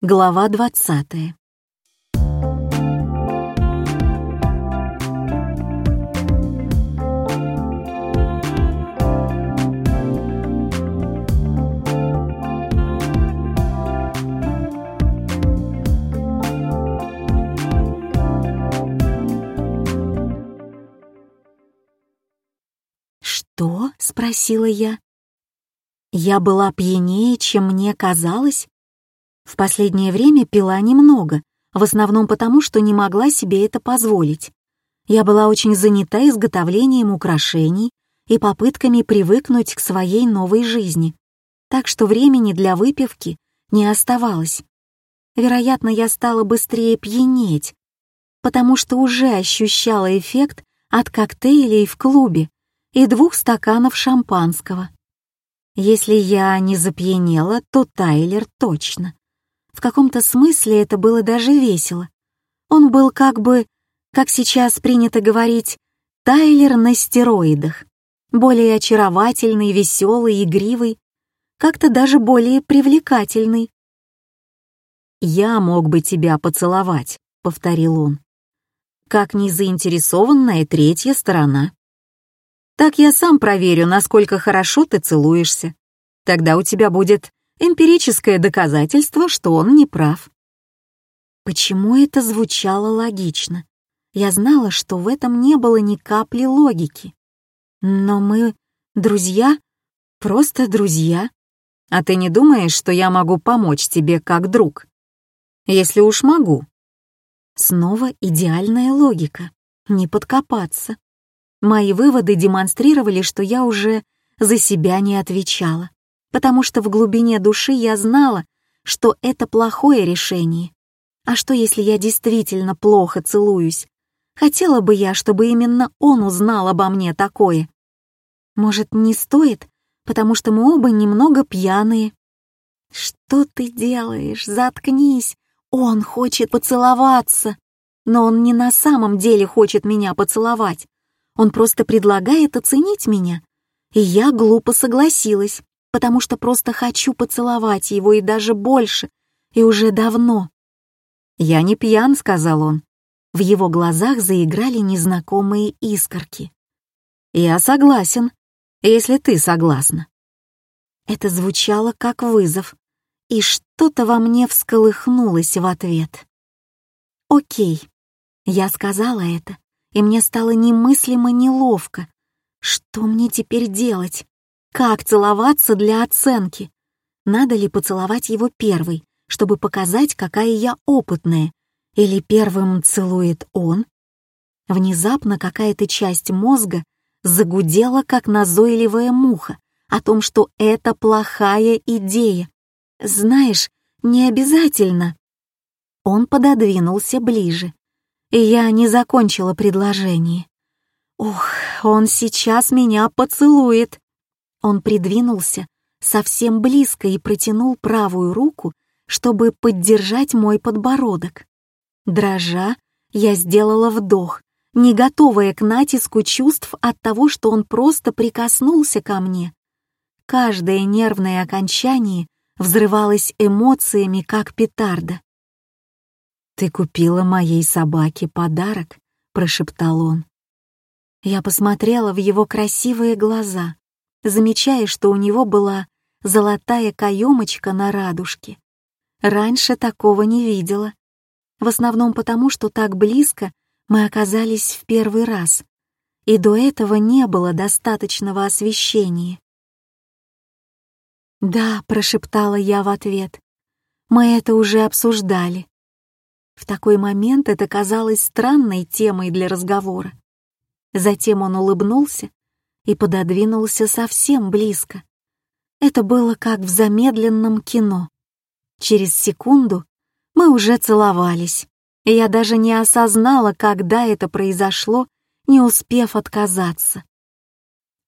Глава двадцатая. «Что?» — спросила я. Я была пьянее, чем мне казалось. В последнее время пила немного, в основном потому, что не могла себе это позволить. Я была очень занята изготовлением украшений и попытками привыкнуть к своей новой жизни, так что времени для выпивки не оставалось. Вероятно, я стала быстрее пьянеть, потому что уже ощущала эффект от коктейлей в клубе и двух стаканов шампанского. Если я не запьянела, то Тайлер точно. В каком-то смысле это было даже весело. Он был как бы, как сейчас принято говорить, Тайлер на стероидах. Более очаровательный, веселый, игривый, как-то даже более привлекательный. «Я мог бы тебя поцеловать», — повторил он. «Как незаинтересованная третья сторона». Так я сам проверю, насколько хорошо ты целуешься. Тогда у тебя будет эмпирическое доказательство, что он не прав. Почему это звучало логично? Я знала, что в этом не было ни капли логики. Но мы друзья, просто друзья. А ты не думаешь, что я могу помочь тебе как друг? Если уж могу. Снова идеальная логика. Не подкопаться. Мои выводы демонстрировали, что я уже за себя не отвечала, потому что в глубине души я знала, что это плохое решение. А что, если я действительно плохо целуюсь? Хотела бы я, чтобы именно он узнал обо мне такое. Может, не стоит, потому что мы оба немного пьяные. Что ты делаешь? Заткнись. Он хочет поцеловаться. Но он не на самом деле хочет меня поцеловать. Он просто предлагает оценить меня. И я глупо согласилась, потому что просто хочу поцеловать его и даже больше, и уже давно. «Я не пьян», — сказал он. В его глазах заиграли незнакомые искорки. «Я согласен, если ты согласна». Это звучало как вызов, и что-то во мне всколыхнулось в ответ. «Окей», — я сказала это, и мне стало немыслимо неловко. Что мне теперь делать? Как целоваться для оценки? Надо ли поцеловать его первой, чтобы показать, какая я опытная? Или первым целует он? Внезапно какая-то часть мозга загудела, как назойливая муха, о том, что это плохая идея. Знаешь, не обязательно. Он пододвинулся ближе, я не закончила предложение. Ух, он сейчас меня поцелует. Он придвинулся совсем близко и протянул правую руку, чтобы поддержать мой подбородок. Дрожа, я сделала вдох, не готовая к натиску чувств от того, что он просто прикоснулся ко мне. Каждое нервное окончание взрывалось эмоциями, как петарда. «Ты купила моей собаке подарок», — прошептал он. Я посмотрела в его красивые глаза, замечая, что у него была золотая каемочка на радужке. Раньше такого не видела. В основном потому, что так близко мы оказались в первый раз, и до этого не было достаточного освещения. «Да», — прошептала я в ответ, — «мы это уже обсуждали». В такой момент это казалось странной темой для разговора. Затем он улыбнулся и пододвинулся совсем близко. Это было как в замедленном кино. Через секунду мы уже целовались, и я даже не осознала, когда это произошло, не успев отказаться.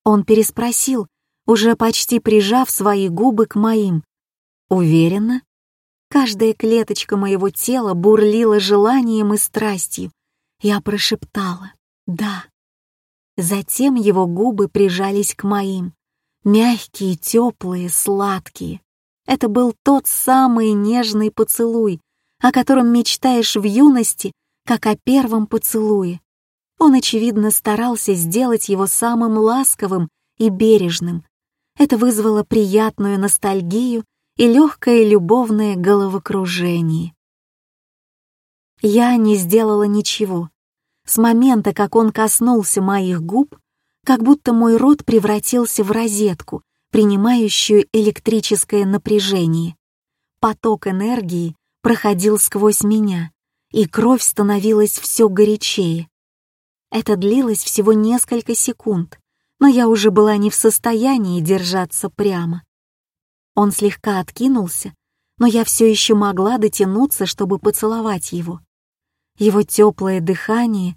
Он переспросил, уже почти прижав свои губы к моим. «Уверена?» Каждая клеточка моего тела бурлила желанием и страстью. Я прошептала «да». Затем его губы прижались к моим, мягкие, теплые, сладкие. Это был тот самый нежный поцелуй, о котором мечтаешь в юности, как о первом поцелуе. Он, очевидно, старался сделать его самым ласковым и бережным. Это вызвало приятную ностальгию и легкое любовное головокружение. Я не сделала ничего. С момента, как он коснулся моих губ, как будто мой рот превратился в розетку, принимающую электрическое напряжение. Поток энергии проходил сквозь меня, и кровь становилась все горячее. Это длилось всего несколько секунд, но я уже была не в состоянии держаться прямо. Он слегка откинулся, но я все еще могла дотянуться, чтобы поцеловать его. Его теплое дыхание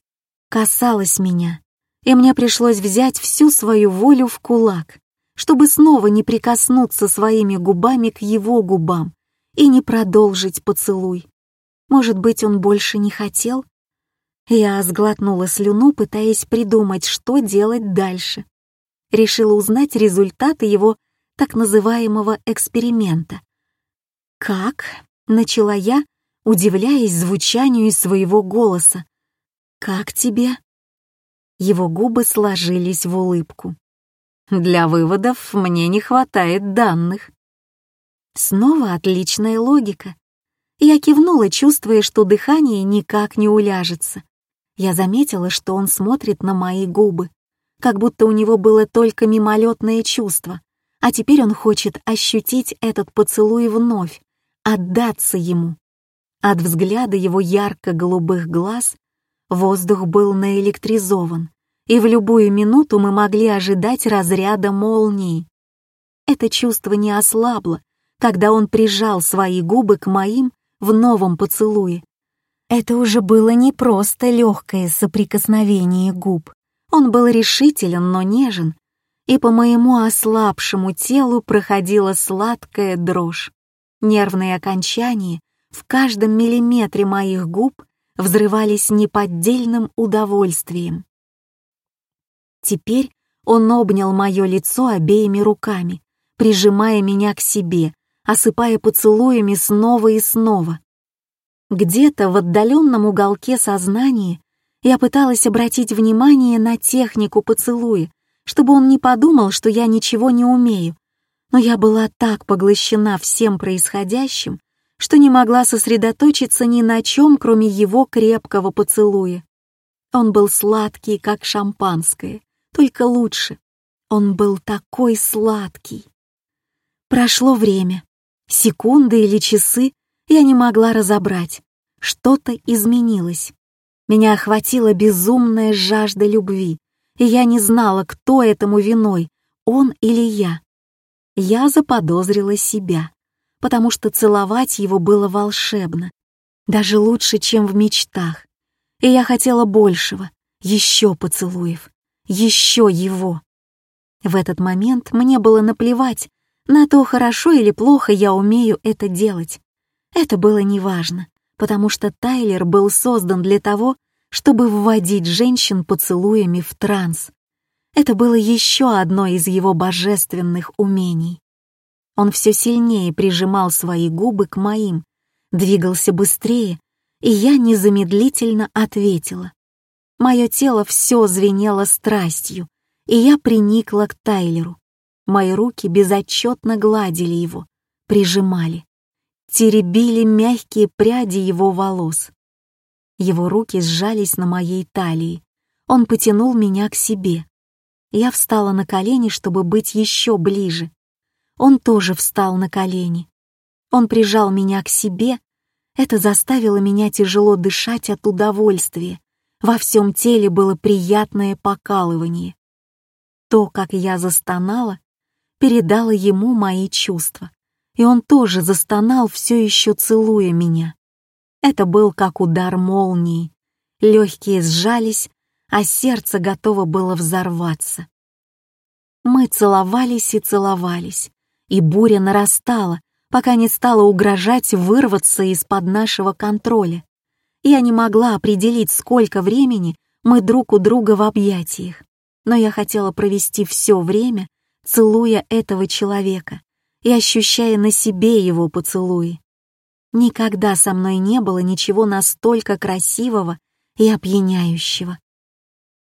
касалось меня, и мне пришлось взять всю свою волю в кулак, чтобы снова не прикоснуться своими губами к его губам и не продолжить поцелуй. Может быть, он больше не хотел? Я сглотнула слюну, пытаясь придумать, что делать дальше. Решила узнать результаты его так называемого эксперимента. «Как?» — начала я, удивляясь звучанию своего голоса. «Как тебе?» Его губы сложились в улыбку. «Для выводов мне не хватает данных». Снова отличная логика. Я кивнула, чувствуя, что дыхание никак не уляжется. Я заметила, что он смотрит на мои губы, как будто у него было только мимолетное чувство, а теперь он хочет ощутить этот поцелуй вновь, отдаться ему. От взгляда его ярко-голубых глаз воздух был наэлектризован, и в любую минуту мы могли ожидать разряда молнии. Это чувство не ослабло, когда он прижал свои губы к моим в новом поцелуе. Это уже было не просто легкое соприкосновение губ. Он был решителен, но нежен, и по моему ослабшему телу проходила сладкая дрожь. Нервные окончания в каждом миллиметре моих губ взрывались неподдельным удовольствием. Теперь он обнял мое лицо обеими руками, прижимая меня к себе, осыпая поцелуями снова и снова. Где-то в отдаленном уголке сознания я пыталась обратить внимание на технику поцелуя, чтобы он не подумал, что я ничего не умею, но я была так поглощена всем происходящим, что не могла сосредоточиться ни на чем, кроме его крепкого поцелуя. Он был сладкий, как шампанское, только лучше. Он был такой сладкий. Прошло время. Секунды или часы я не могла разобрать. Что-то изменилось. Меня охватила безумная жажда любви, и я не знала, кто этому виной, он или я. Я заподозрила себя потому что целовать его было волшебно, даже лучше, чем в мечтах. И я хотела большего, еще поцелуев, еще его. В этот момент мне было наплевать на то, хорошо или плохо я умею это делать. Это было неважно, потому что Тайлер был создан для того, чтобы вводить женщин поцелуями в транс. Это было еще одно из его божественных умений. Он все сильнее прижимал свои губы к моим, двигался быстрее, и я незамедлительно ответила. Мое тело все звенело страстью, и я приникла к Тайлеру. Мои руки безотчетно гладили его, прижимали, теребили мягкие пряди его волос. Его руки сжались на моей талии. Он потянул меня к себе. Я встала на колени, чтобы быть еще ближе. Он тоже встал на колени. Он прижал меня к себе. Это заставило меня тяжело дышать от удовольствия. Во всем теле было приятное покалывание. То, как я застонала, передало ему мои чувства, и он тоже застонал, все еще целуя меня. Это был как удар молнии. Легкие сжались, а сердце готово было взорваться. Мы целовались и целовались, и буря нарастала, пока не стала угрожать вырваться из-под нашего контроля. Я не могла определить, сколько времени мы друг у друга в объятиях, но я хотела провести все время, целуя этого человека, и ощущая на себе его поцелуи. Никогда со мной не было ничего настолько красивого и опьяняющего.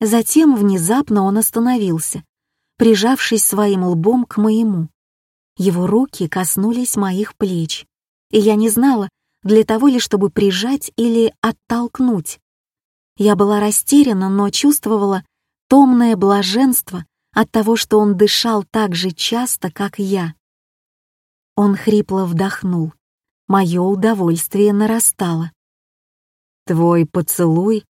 Затем внезапно он остановился, прижавшись своим лбом к моему. Его руки коснулись моих плеч, и я не знала, для того ли, чтобы прижать или оттолкнуть. Я была растеряна, но чувствовала томное блаженство от того, что он дышал так же часто, как я. Он хрипло вдохнул. Мое удовольствие нарастало. «Твой поцелуй?»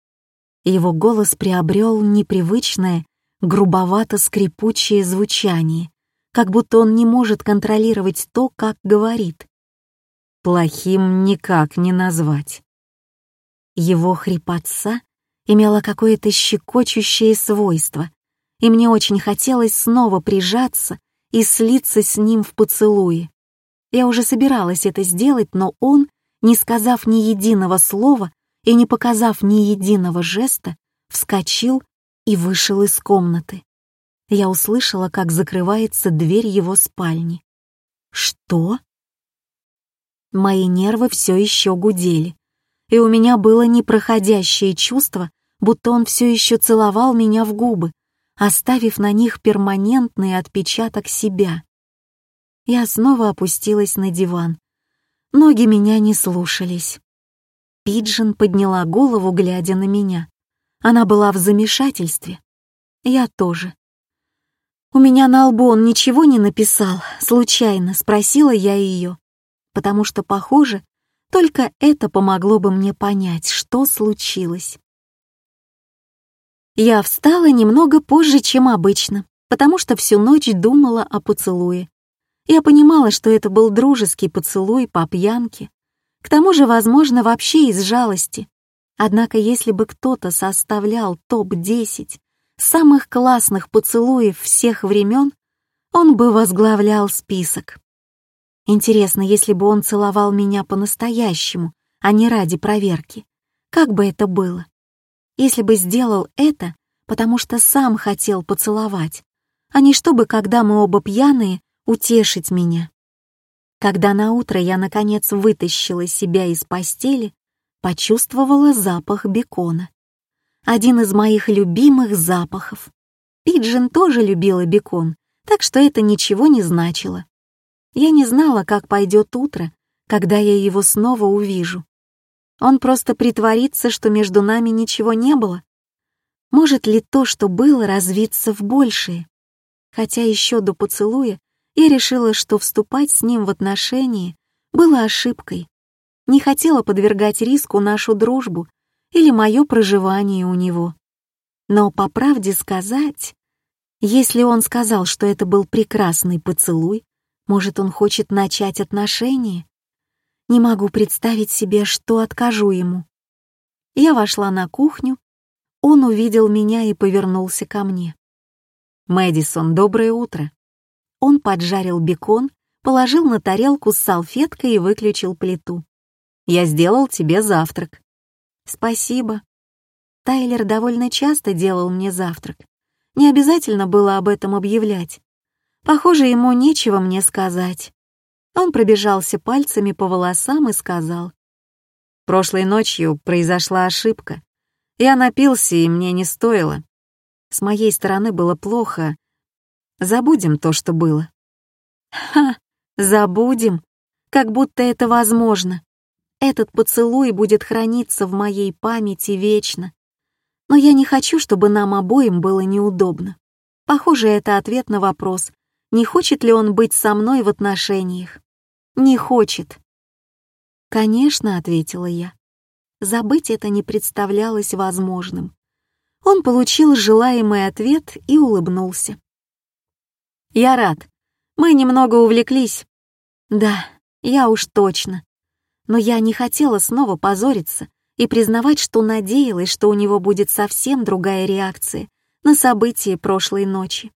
Его голос приобрел непривычное, грубовато-скрипучее звучание, как будто он не может контролировать то, как говорит. Плохим никак не назвать. Его хрипотца имела какое-то щекочущее свойство, и мне очень хотелось снова прижаться и слиться с ним в поцелуе. Я уже собиралась это сделать, но он, не сказав ни единого слова и не показав ни единого жеста, вскочил и вышел из комнаты. Я услышала, как закрывается дверь его спальни. «Что?» Мои нервы все еще гудели, и у меня было непроходящее чувство, будто он все еще целовал меня в губы, оставив на них перманентный отпечаток себя. Я снова опустилась на диван. Ноги меня не слушались. Пиджин подняла голову, глядя на меня. Она была в замешательстве. Я тоже. «У меня на лбу он ничего не написал, случайно», — спросила я ее, потому что, похоже, только это помогло бы мне понять, что случилось. Я встала немного позже, чем обычно, потому что всю ночь думала о поцелуе. Я понимала, что это был дружеский поцелуй по пьянке. К тому же, возможно, вообще из жалости. Однако, если бы кто-то составлял топ-10 самых классных поцелуев всех времен, он бы возглавлял список. Интересно, если бы он целовал меня по-настоящему, а не ради проверки, как бы это было? Если бы сделал это, потому что сам хотел поцеловать, а не чтобы, когда мы оба пьяные, утешить меня. Когда на утро я наконец вытащила себя из постели, почувствовала запах бекона. Один из моих любимых запахов. Пиджин тоже любила бекон, так что это ничего не значило. Я не знала, как пойдет утро, когда я его снова увижу. Он просто притворится, что между нами ничего не было. Может ли то, что было, развиться в большее? Хотя еще до поцелуя я решила, что вступать с ним в отношения было ошибкой. Не хотела подвергать риску нашу дружбу или мое проживание у него. Но по правде сказать, если он сказал, что это был прекрасный поцелуй, может, он хочет начать отношения? Не могу представить себе, что откажу ему. Я вошла на кухню, он увидел меня и повернулся ко мне. «Мэдисон, доброе утро». Он поджарил бекон, положил на тарелку с салфеткой и выключил плиту. «Я сделал тебе завтрак». «Спасибо». Тайлер довольно часто делал мне завтрак. Не обязательно было об этом объявлять. Похоже, ему нечего мне сказать. Он пробежался пальцами по волосам и сказал. «Прошлой ночью произошла ошибка. Я напился, и мне не стоило. С моей стороны было плохо. Забудем то, что было». «Ха, забудем. Как будто это возможно. Этот поцелуй будет храниться в моей памяти вечно. Но я не хочу, чтобы нам обоим было неудобно. Похоже, это ответ на вопрос, не хочет ли он быть со мной в отношениях. Не хочет. «Конечно», — ответила я. Забыть это не представлялось возможным. Он получил желаемый ответ и улыбнулся. «Я рад. Мы немного увлеклись». «Да, я уж точно. Но я не хотела снова позориться и признавать, что надеялась, что у него будет совсем другая реакция на события прошлой ночи.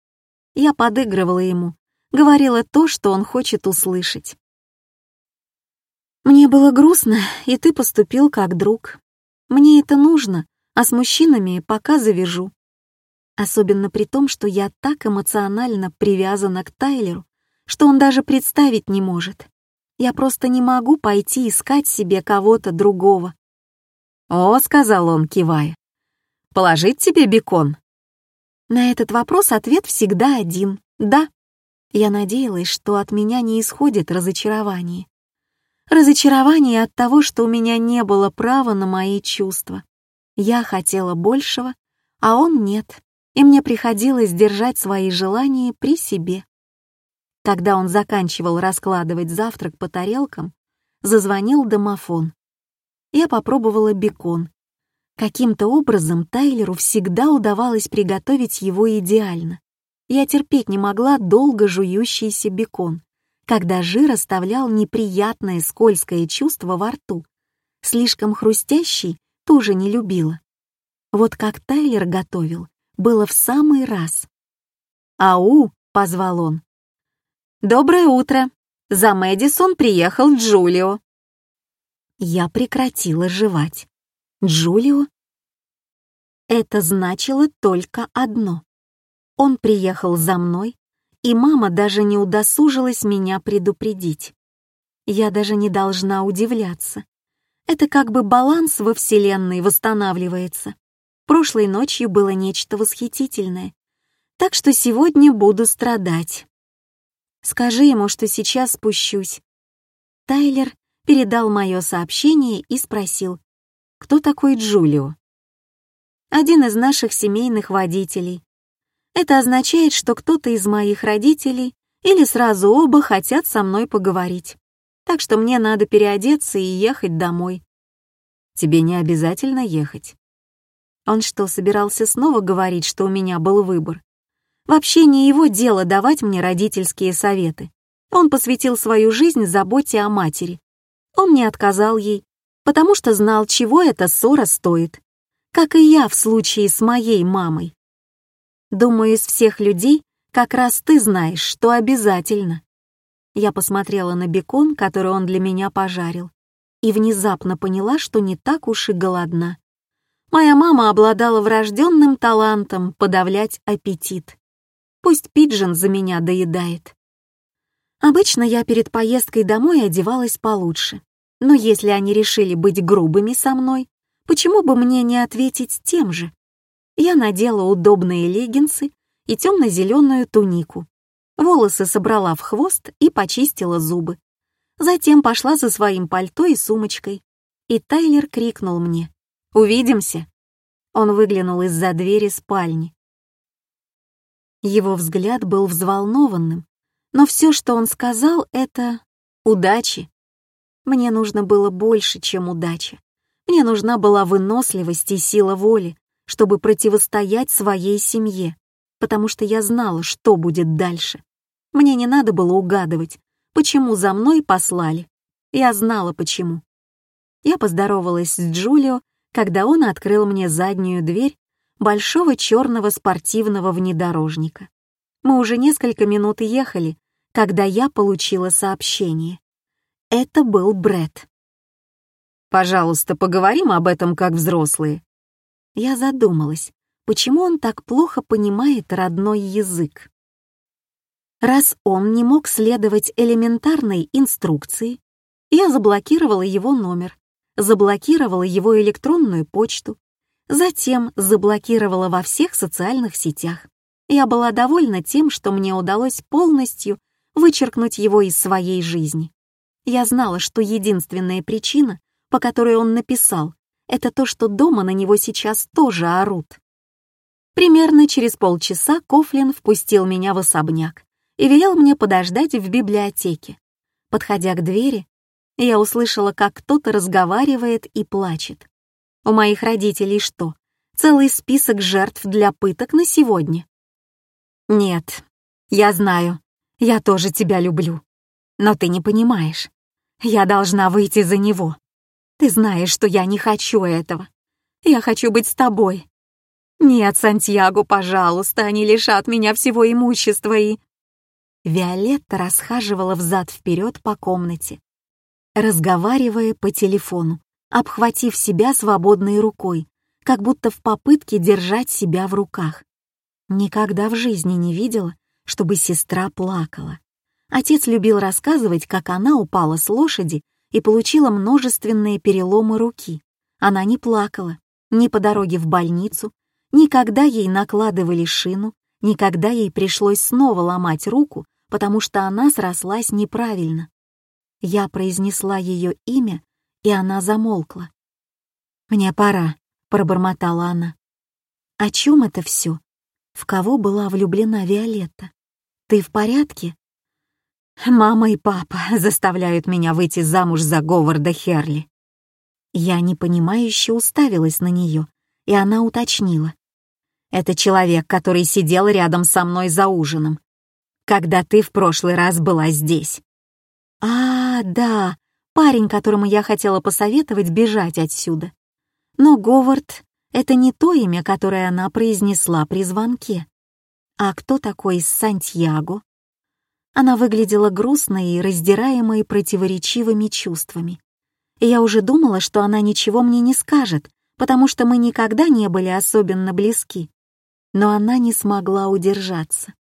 Я подыгрывала ему, говорила то, что он хочет услышать. «Мне было грустно, и ты поступил как друг. Мне это нужно, а с мужчинами пока завяжу. Особенно при том, что я так эмоционально привязана к Тайлеру, что он даже представить не может. Я просто не могу пойти искать себе кого-то другого. «О», — сказал он, кивая, — «положить тебе бекон?» На этот вопрос ответ всегда один — «да». Я надеялась, что от меня не исходит разочарование. Разочарование от того, что у меня не было права на мои чувства. Я хотела большего, а он нет, и мне приходилось держать свои желания при себе. Когда он заканчивал раскладывать завтрак по тарелкам, зазвонил домофон. Я попробовала бекон. Каким-то образом Тайлеру всегда удавалось приготовить его идеально. Я терпеть не могла долго жующийся бекон, когда жир оставлял неприятное скользкое чувство во рту. Слишком хрустящий тоже не любила. Вот как Тайлер готовил, было в самый раз. «Ау!» — позвал он. «Доброе утро! За Мэдисон приехал Джулио!» Я прекратила жевать. «Джулио?» Это значило только одно. Он приехал за мной, и мама даже не удосужилась меня предупредить. Я даже не должна удивляться. Это как бы баланс во Вселенной восстанавливается. Прошлой ночью было нечто восхитительное. Так что сегодня буду страдать. Скажи ему, что сейчас спущусь. Тайлер передал мое сообщение и спросил, кто такой Джулио? Один из наших семейных водителей. Это означает, что кто-то из моих родителей или сразу оба хотят со мной поговорить. Так что мне надо переодеться и ехать домой. Тебе не обязательно ехать. Он что, собирался снова говорить, что у меня был выбор? Вообще не его дело давать мне родительские советы. Он посвятил свою жизнь заботе о матери. Он не отказал ей, потому что знал, чего эта ссора стоит. Как и я в случае с моей мамой. Думаю, из всех людей как раз ты знаешь, что обязательно. Я посмотрела на бекон, который он для меня пожарил, и внезапно поняла, что не так уж и голодна. Моя мама обладала врожденным талантом подавлять аппетит. Пусть Пиджин за меня доедает. Обычно я перед поездкой домой одевалась получше. Но если они решили быть грубыми со мной, почему бы мне не ответить тем же? Я надела удобные леггинсы и темно-зеленую тунику. Волосы собрала в хвост и почистила зубы. Затем пошла за своим пальто и сумочкой. И Тайлер крикнул мне «Увидимся!». Он выглянул из-за двери спальни. Его взгляд был взволнованным, но все, что он сказал, это «удачи». Мне нужно было больше, чем удача. Мне нужна была выносливость и сила воли, чтобы противостоять своей семье, потому что я знала, что будет дальше. Мне не надо было угадывать, почему за мной послали. Я знала, почему. Я поздоровалась с Джулио, когда он открыл мне заднюю дверь большого черного спортивного внедорожника. Мы уже несколько минут ехали, когда я получила сообщение. Это был Бред. «Пожалуйста, поговорим об этом как взрослые». Я задумалась, почему он так плохо понимает родной язык. Раз он не мог следовать элементарной инструкции, я заблокировала его номер, заблокировала его электронную почту, Затем заблокировала во всех социальных сетях. Я была довольна тем, что мне удалось полностью вычеркнуть его из своей жизни. Я знала, что единственная причина, по которой он написал, это то, что дома на него сейчас тоже орут. Примерно через полчаса Кофлин впустил меня в особняк и велел мне подождать в библиотеке. Подходя к двери, я услышала, как кто-то разговаривает и плачет. У моих родителей что, целый список жертв для пыток на сегодня? Нет, я знаю, я тоже тебя люблю. Но ты не понимаешь. Я должна выйти за него. Ты знаешь, что я не хочу этого. Я хочу быть с тобой. Нет, Сантьяго, пожалуйста, они лишат меня всего имущества и... Виолетта расхаживала взад-вперед по комнате, разговаривая по телефону обхватив себя свободной рукой, как будто в попытке держать себя в руках. Никогда в жизни не видела, чтобы сестра плакала. Отец любил рассказывать, как она упала с лошади и получила множественные переломы руки. Она не плакала, ни по дороге в больницу, никогда ей накладывали шину, никогда ей пришлось снова ломать руку, потому что она срослась неправильно. Я произнесла ее имя, и она замолкла. «Мне пора», — пробормотала она. «О чем это все? В кого была влюблена Виолетта? Ты в порядке?» «Мама и папа заставляют меня выйти замуж за Говарда Херли». Я непонимающе уставилась на нее, и она уточнила. «Это человек, который сидел рядом со мной за ужином, когда ты в прошлый раз была здесь». «А, да, парень, которому я хотела посоветовать бежать отсюда. Но Говард — это не то имя, которое она произнесла при звонке. А кто такой Сантьяго?» Она выглядела грустной и раздираемой противоречивыми чувствами. И я уже думала, что она ничего мне не скажет, потому что мы никогда не были особенно близки. Но она не смогла удержаться.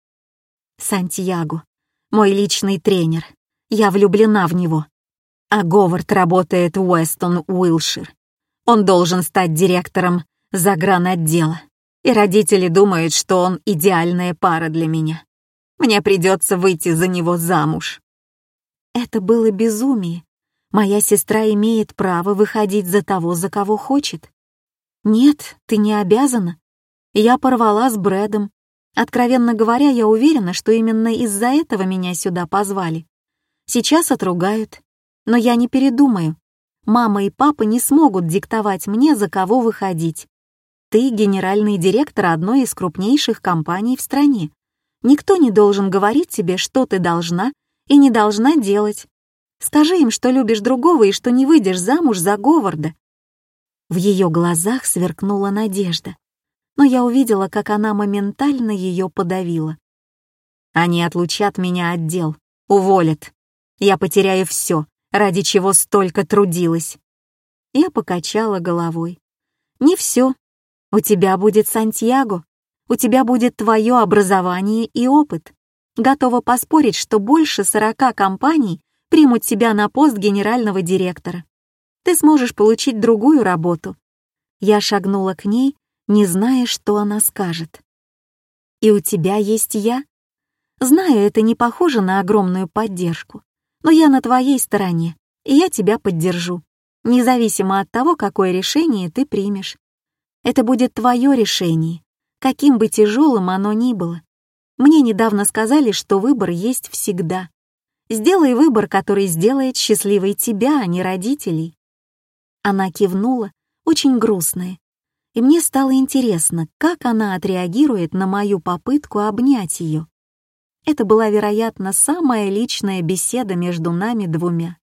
Сантьяго, мой личный тренер. Я влюблена в него. А Говард работает в Уэстон Уилшир. Он должен стать директором загранотдела. И родители думают, что он идеальная пара для меня. Мне придется выйти за него замуж. Это было безумие. Моя сестра имеет право выходить за того, за кого хочет. Нет, ты не обязана. Я порвала с Брэдом. Откровенно говоря, я уверена, что именно из-за этого меня сюда позвали. Сейчас отругают. Но я не передумаю. Мама и папа не смогут диктовать мне, за кого выходить. Ты генеральный директор одной из крупнейших компаний в стране. Никто не должен говорить тебе, что ты должна и не должна делать. Скажи им, что любишь другого и что не выйдешь замуж за Говарда». В ее глазах сверкнула надежда, но я увидела, как она моментально ее подавила. «Они отлучат меня от дел, уволят. Я потеряю все, ради чего столько трудилась». Я покачала головой. «Не все. У тебя будет Сантьяго, у тебя будет твое образование и опыт. Готова поспорить, что больше сорока компаний примут тебя на пост генерального директора. Ты сможешь получить другую работу. Я шагнула к ней, не зная, что она скажет. И у тебя есть я? Знаю, это не похоже на огромную поддержку, но я на твоей стороне, и я тебя поддержу, независимо от того, какое решение ты примешь. Это будет твое решение, каким бы тяжелым оно ни было. Мне недавно сказали, что выбор есть всегда. Сделай выбор, который сделает счастливой тебя, а не родителей. Она кивнула, очень грустная, и мне стало интересно, как она отреагирует на мою попытку обнять ее. Это была, вероятно, самая личная беседа между нами двумя.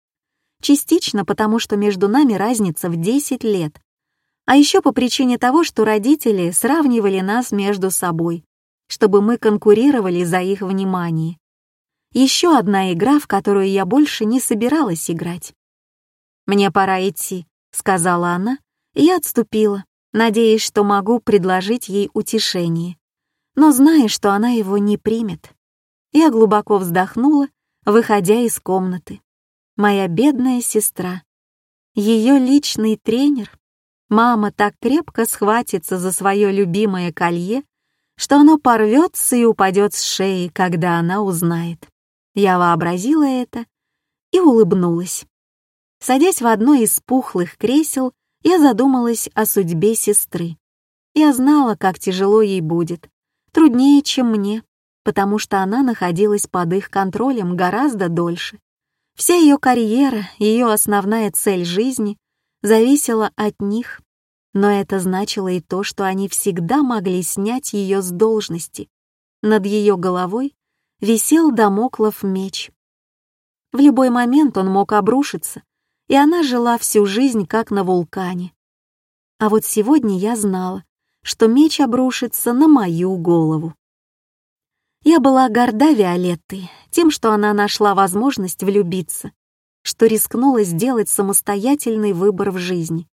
Частично потому, что между нами разница в 10 лет, а еще по причине того, что родители сравнивали нас между собой, чтобы мы конкурировали за их внимание. Еще одна игра, в которую я больше не собиралась играть. «Мне пора идти», — сказала она, и я отступила, надеясь, что могу предложить ей утешение, но зная, что она его не примет. Я глубоко вздохнула, выходя из комнаты. Моя бедная сестра. Ее личный тренер мама так крепко схватится за свое любимое колье, что оно порвется и упадет с шеи, когда она узнает. Я вообразила это и улыбнулась. Садясь в одно из пухлых кресел, я задумалась о судьбе сестры. Я знала, как тяжело ей будет, труднее, чем мне, потому что она находилась под их контролем гораздо дольше. Вся ее карьера, ее основная цель жизни зависела от них, но это значило и то, что они всегда могли снять ее с должности. Над ее головой висел домоклов меч. В любой момент он мог обрушиться, и она жила всю жизнь как на вулкане. А вот сегодня я знала, что меч обрушится на мою голову. Я была горда Виолеттой, тем, что она нашла возможность влюбиться, что рискнула сделать самостоятельный выбор в жизни.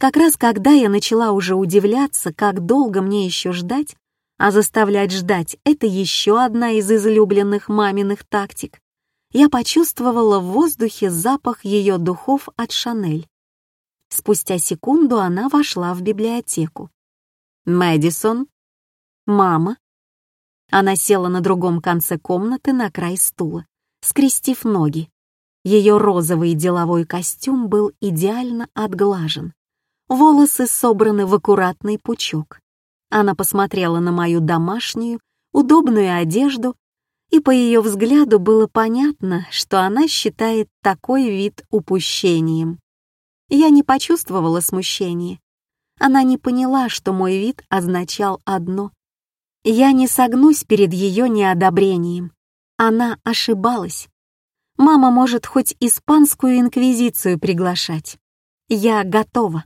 Как раз когда я начала уже удивляться, как долго мне еще ждать, А заставлять ждать — это еще одна из излюбленных маминых тактик. Я почувствовала в воздухе запах ее духов от Шанель. Спустя секунду она вошла в библиотеку. «Мэдисон?» «Мама?» Она села на другом конце комнаты на край стула, скрестив ноги. Ее розовый деловой костюм был идеально отглажен. Волосы собраны в аккуратный пучок. Она посмотрела на мою домашнюю, удобную одежду, и по ее взгляду было понятно, что она считает такой вид упущением. Я не почувствовала смущения. Она не поняла, что мой вид означал одно. Я не согнусь перед ее неодобрением. Она ошибалась. Мама может хоть испанскую инквизицию приглашать. Я готова.